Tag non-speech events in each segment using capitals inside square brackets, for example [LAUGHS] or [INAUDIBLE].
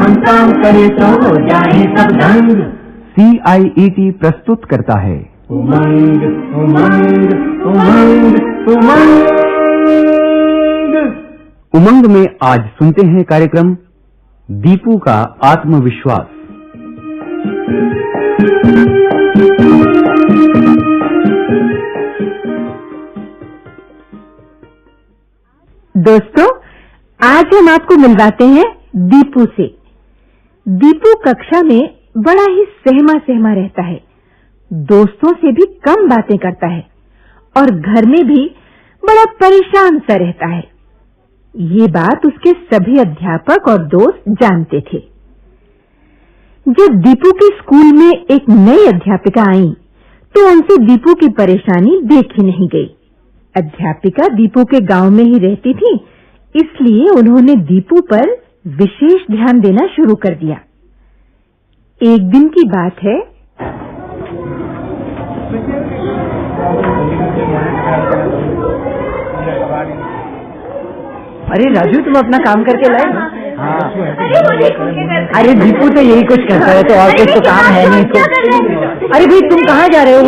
हम काम करें तो जाए सब सी आई ई टी प्रस्तुत करता है। उमंग उमंग उमंग उमंग उमंग में आज सुनते हैं कार्यक्रम दीपू का आत्मविश्वास। दोस्तों आज हम आपको मिलवाते हैं दीपू से। दीपू कक्षा में बड़ा ही सहमा सहमा रहता है। दोस्तों से भी कम बातें करता है और घर में भी बड़ा परेशान सा रहता है। ये बात उसके सभी अध्यापक और दोस्त जानते थे। जब दीपू के स्कूल में एक नई अध्यापिका आई तो उनसे दीपू की परेशानी देखी नहीं गई। अध्यापिका दीपू के गाँव में ही रहती थी, इसलिए उन्होंने दीपू पर विशेष ध्यान देना शुरू कर दिया। एक दिन की बात है अरे राजू तुम अपना काम करके लाए? अरे अरे दीपू तो यही कुछ करता है तो और कुछ तो काम है नहीं तो। अरे भाई तुम कहाँ जा रहे हो?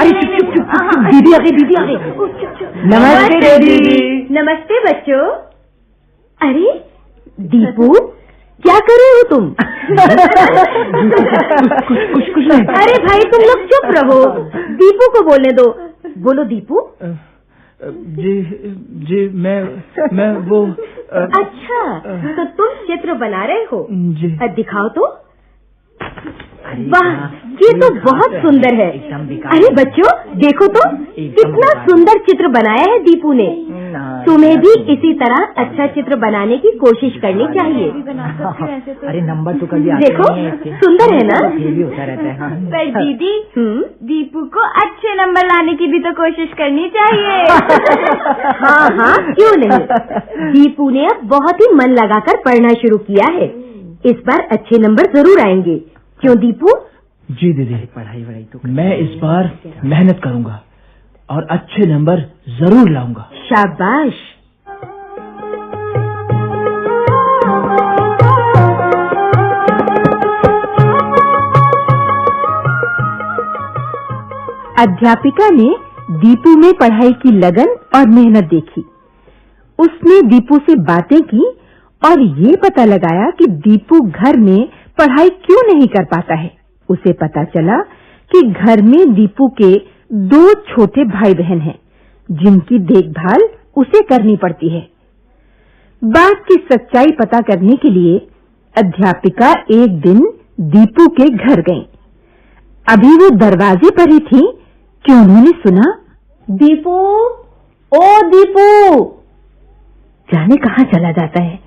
अरे चुप चुप चुप चुप चुप दीदी आ गई दीदी आ गई। नमस्ते दीदी। नमस्ते बच्चों। अरे दीपू क्या कर रहे हो तुम? कुछ कुछ कुछ नहीं अरे भाई तुम लोग चुप रहो। दीपू को बोलने दो। बोलो दीपू। जी जी मैं मैं वो आ, अच्छा तो तुम चित्र बना रहे हो। जी। दिखाओ तो। वाह ये तो बहुत सुंदर है। अरे बच्चों देखो तो कितना। सुंदर चित्र बनाया है दीपू ने। तुम्हें भी इसी तरह अच्छा चित्र बनाने की कोशिश करनी चाहिए। अरे नंबर तो कभी आते देखो, है। सुंदर है ना? होता रहता है हाँ। पर दीदी हम्म? दीपू को अच्छे नंबर लाने की भी तो कोशिश करनी चाहिए। [LAUGHS] हाँ हाँ क्यों नहीं? दीपू ने अब बहुत ही मन लगाकर पढ़ना शुरू किया है। इस बार अच्छे नंबर ज़रूर आएँगे। क्यों दीपू? जी दीदी। पढ़ाई वढ़ाई तो मैं इस बार मेहनत करूँगा और अच्छे नंबर ज़रूर लाऊँगा। शाबाश। अध्यापिका ने दीपू में पढ़ाई की लगन और मेहनत देखी। उसने दीपू से बातें की और ये पता लगाया कि दीपू घर में पढ़ाई क्यों नहीं कर पाता है? उसे पता चला कि घर में दीपू के दो छोटे भाई बहन हैं, जिनकी देखभाल उसे करनी पड़ती है। बात की सच्चाई पता करने के लिए अध्यापिका एक दिन दीपू के घर गईं। अभी वो दरवाजे पर ही थी कि उन्होंने सुना, दीपू, ओ दीपू! जाने कहाँ चला जाता है?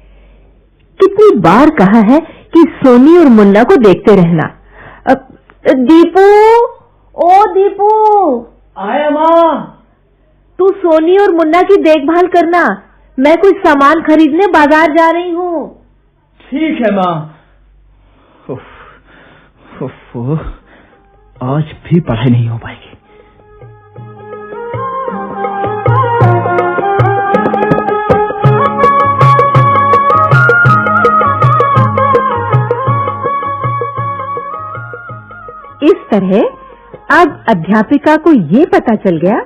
कितनी बार कहा है कि सोनी और मुन्ना को देखते रहना। अब, दीपू ओ दीपू। आया माँ तू सोनी और मुन्ना की देखभाल करना। मैं कुछ सामान खरीदने बाज़ार जा रही हूँ। ठीक है माँ। उफ, उफ, उफ, आज भी पढ़ाई नहीं हो पाएगी। तरह अब अध्यापिका को ये पता चल गया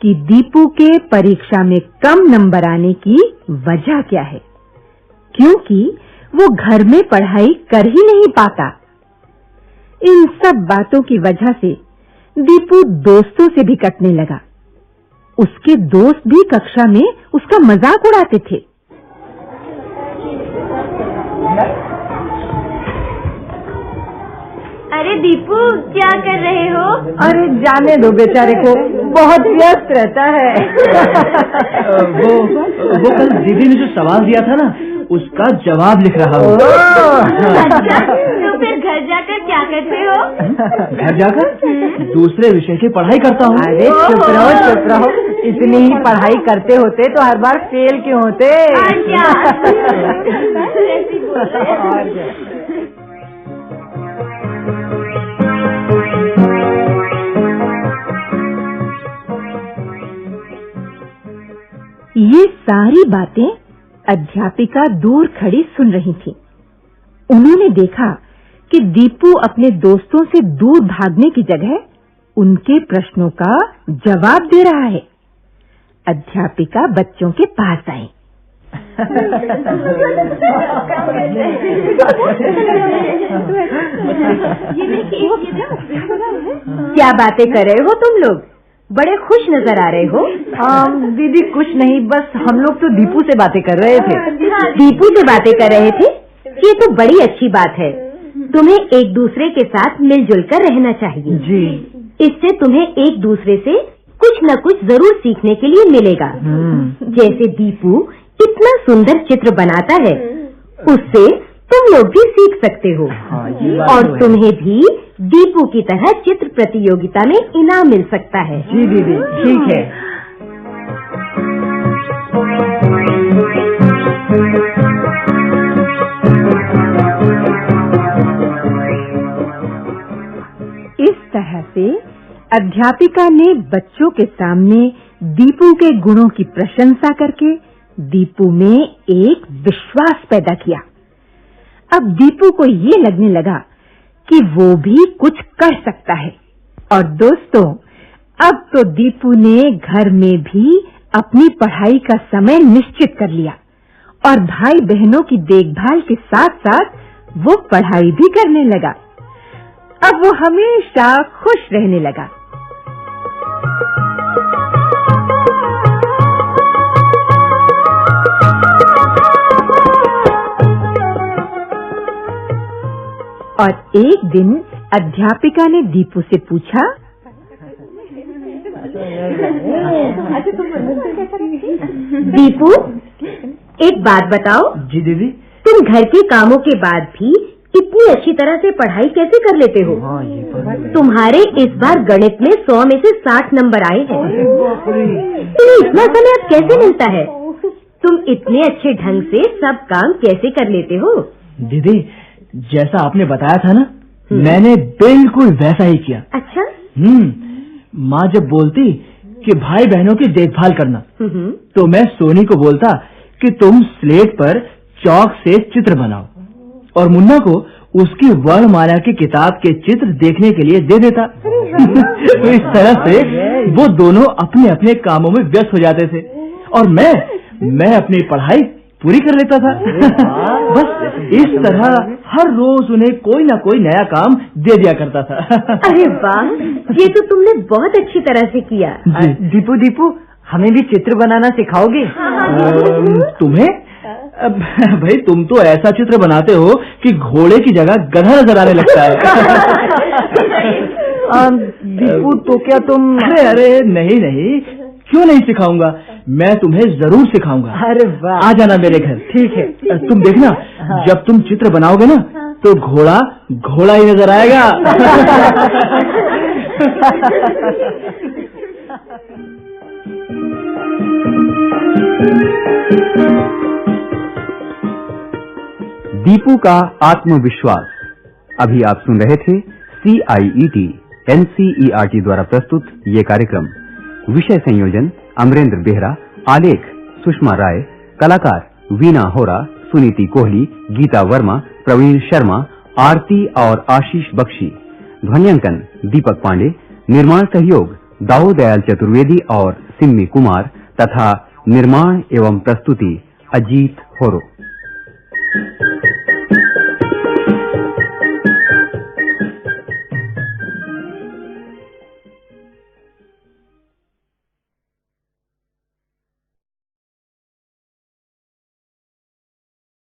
कि दीपू के परीक्षा में कम नंबर आने की वजह क्या है। क्योंकि वो घर में पढ़ाई कर ही नहीं पाता। इन सब बातों की वजह से दीपू दोस्तों से भी कटने लगा। उसके दोस्त भी कक्षा में उसका मज़ाक उड़ाते थे। अरे दीपू क्या कर रहे हो? अरे जाने दो बेचारे को बहुत व्यस्त रहता है। वो वो कल दीदी ने जो सवाल दिया था ना उसका जवाब लिख रहा हूँ। अच्छा तो फिर घर जाकर क्या करते हो? घर जाकर दूसरे विषय की पढ़ाई करता हूँ। अरे चुप रहो चुप रहो। इतनी ही पढ़ाई करते होते तो हर बार फेल क्यों होते? [LAUGHS] और क्या ये सारी बातें अध्यापिका दूर खड़ी सुन रही थी। उन्होंने देखा कि दीपू अपने दोस्तों से दूर भागने की जगह उनके प्रश्नों का जवाब दे रहा है। अध्यापिका बच्चों के पास आई। [LAUGHS] क्या बातें कर रहे हो तुम लोग? बड़े खुश नज़र आ रहे हो? आम, दीदी कुछ नहीं बस हम लोग तो दीपू से बातें कर रहे थे। दीपू से बातें कर रहे थे? ये तो बड़ी अच्छी बात है। तुम्हें एक दूसरे के साथ मिलजुल कर रहना चाहिए। जी। इससे तुम्हें एक दूसरे से कुछ न कुछ ज़रूर सीखने के लिए मिलेगा। हम्म, जैसे दीपू इतना सुंदर चित्र बनाता है उससे तुम लोग भी सीख सकते हो। हाँ, और तो तुम्हें भी दीपू की तरह चित्र प्रतियोगिता में इनाम मिल सकता है। जी दीदी ठीक है। इस तरह से अध्यापिका ने बच्चों के सामने दीपू के गुणों की प्रशंसा करके दीपू में एक विश्वास पैदा किया। अब दीपू को ये लगने लगा कि वो भी कुछ कर सकता है। और दोस्तों, अब तो दीपू ने घर में भी अपनी पढ़ाई का समय निश्चित कर लिया और भाई बहनों की देखभाल के साथ-साथ वो पढ़ाई भी करने लगा। अब वो हमेशा खुश रहने लगा। और एक दिन अध्यापिका ने दीपू से पूछा दीपू एक बात बताओ। जी दीदी। तुम घर के कामों के बाद भी इतनी अच्छी तरह से पढ़ाई कैसे कर लेते हो? हाँ है। तुम्हारे इस बार गणित में सौ में से साठ नंबर आए हैं। तुम्हें इतना समय अब कैसे मिलता है? तुम इतने अच्छे ढंग से सब काम कैसे कर लेते हो? दीदी जैसा आपने बताया था ना मैंने बिल्कुल वैसा ही किया। अच्छा। हम्म माँ जब बोलती कि भाई बहनों की देखभाल करना हम्म, तो मैं सोनी को बोलता कि तुम स्लेट पर चौक से चित्र बनाओ और मुन्ना को उसकी वर्णमाला की किताब के चित्र देखने के लिए दे देता। [LAUGHS] तो इस तरह से वो दोनों अपने अपने कामों में व्यस्त हो जाते थे। और मैं मैं अपनी पढ़ाई पूरी कर लेता था। बस इस तरह हर रोज उन्हें कोई ना कोई नया काम दे दिया करता था। अरे वाह ये तो तुमने बहुत अच्छी तरह से किया। दीपू दीपू हमें भी चित्र बनाना सिखाओगे? तुम्हें? भाई तुम तो ऐसा चित्र बनाते हो कि घोड़े की जगह गधा नज़र आने लगता है। दीपू तो क्या तुम अरे अरे नहीं नहीं क्यों नहीं सिखाऊँगा? मैं तुम्हें ज़रूर सिखाऊँगा। अरे वाह। आ जाना मेरे घर। ठीक है तुम देखना जब तुम चित्र बनाओगे ना तो घोड़ा घोड़ा ही नज़र आएगा। दीपू का आत्मविश्वास। अभी आप सुन रहे थे सी आई ई टी एनसीईआरटी द्वारा प्रस्तुत ये कार्यक्रम। विषय संयोजन अमरेंद्र बेहरा, आलेख, सुषमा राय, कलाकार वीना होरा, सुनीति कोहली, गीता वर्मा, प्रवीण शर्मा, आरती और आशीष बख्शी, ध्वनियांकन दीपक पांडे, निर्माण सहयोग दाऊ दयाल चतुर्वेदी और सिम्मी कुमार, तथा निर्माण एवं प्रस्तुति अजीत होरो।